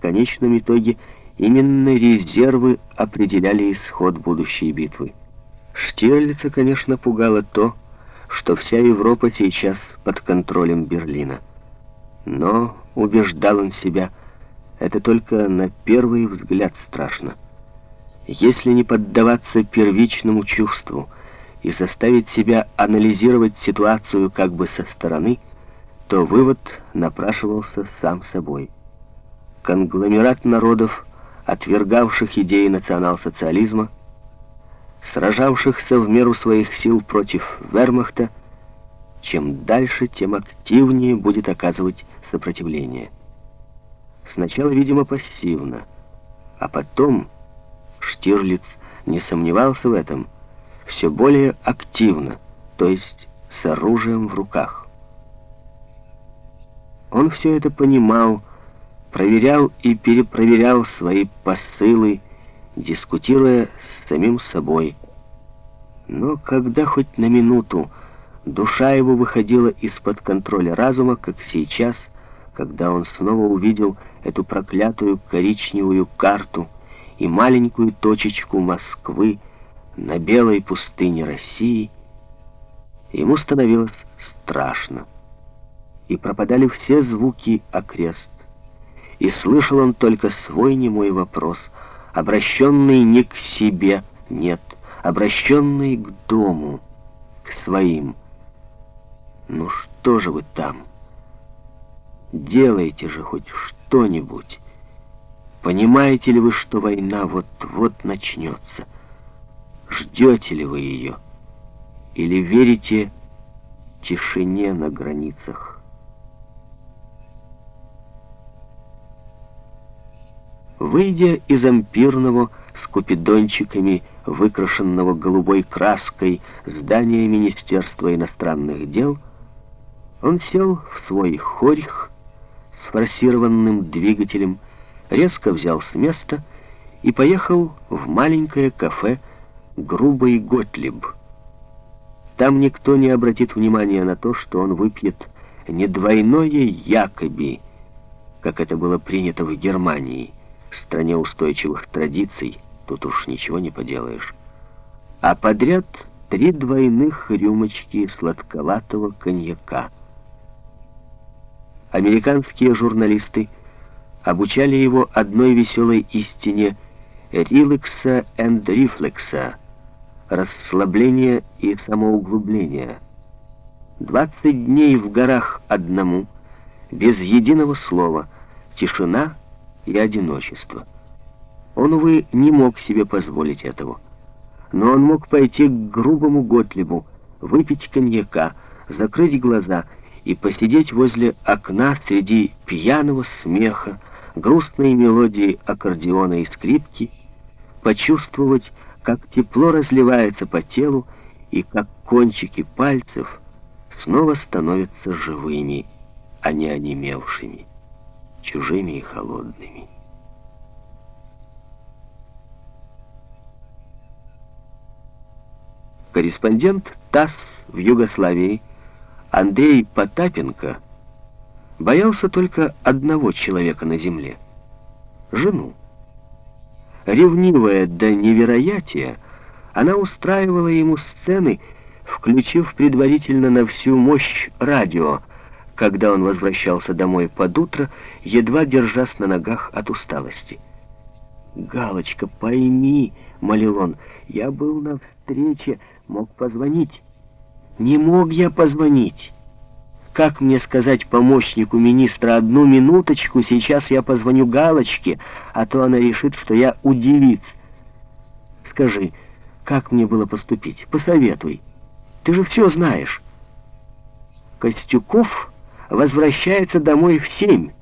конечном итоге именно резервы определяли исход будущей битвы. Штирлица, конечно, пугало то, что вся Европа сейчас под контролем Берлина. Но, убеждал он себя, это только на первый взгляд страшно. Если не поддаваться первичному чувству и заставить себя анализировать ситуацию как бы со стороны, то вывод напрашивался сам собой. Конгломерат народов, отвергавших идеи национал-социализма, сражавшихся в меру своих сил против вермахта, чем дальше, тем активнее будет оказывать сопротивление. Сначала, видимо, пассивно, а потом, Штирлиц не сомневался в этом, все более активно, то есть с оружием в руках. Он все это понимал, проверял и перепроверял свои посылы, дискутируя с самим собой. Но когда хоть на минуту душа его выходила из-под контроля разума, как сейчас, когда он снова увидел эту проклятую коричневую карту и маленькую точечку Москвы на белой пустыне России, ему становилось страшно. И пропадали все звуки окрест. И слышал он только свой немой вопрос — обращенный не к себе, нет, обращенный к дому, к своим. Ну что же вы там? Делайте же хоть что-нибудь. Понимаете ли вы, что война вот-вот начнется? Ждете ли вы ее? Или верите тишине на границах? Выйдя из ампирного с купидончиками, выкрашенного голубой краской здания Министерства иностранных дел, он сел в свой хорьх с форсированным двигателем, резко взял с места и поехал в маленькое кафе «Грубый Готлиб». Там никто не обратит внимания на то, что он выпьет не двойное якоби, как это было принято в Германии, в стране устойчивых традиций, тут уж ничего не поделаешь. А подряд три двойных рюмочки сладковатого коньяка. Американские журналисты обучали его одной веселой истине рилакса and рефлекса, расслабления и самоуглубления. Двадцать дней в горах одному, без единого слова, тишина — и одиночество. Он, увы, не мог себе позволить этого. Но он мог пойти к грубому Готлибу, выпить коньяка, закрыть глаза и посидеть возле окна среди пьяного смеха, грустной мелодии аккордеона и скрипки, почувствовать, как тепло разливается по телу и как кончики пальцев снова становятся живыми, а не онемевшими чужими и холодными. Корреспондент ТАСС в Югославии Андрей Потапенко боялся только одного человека на земле — жену. Ревнивая до невероятия, она устраивала ему сцены, включив предварительно на всю мощь радио, когда он возвращался домой под утро, едва держась на ногах от усталости. «Галочка, пойми», — молил он, — «я был на встрече, мог позвонить». «Не мог я позвонить». Как мне сказать помощнику министра одну минуточку, сейчас я позвоню Галочке, а то она решит, что я удивиц. Скажи, как мне было поступить? Посоветуй. Ты же все знаешь. Костюков возвращается домой в семь.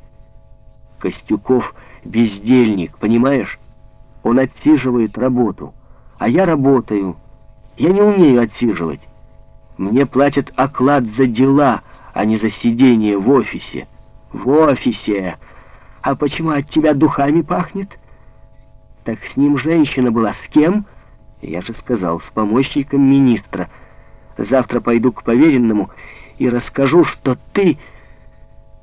Костюков бездельник, понимаешь? Он отсиживает работу, а я работаю. Я не умею отсиживать. Мне платят оклад за дела, а не за сидение в офисе. В офисе. А почему от тебя духами пахнет? Так с ним женщина была. С кем? Я же сказал, с помощником министра. Завтра пойду к поверенному и расскажу, что ты...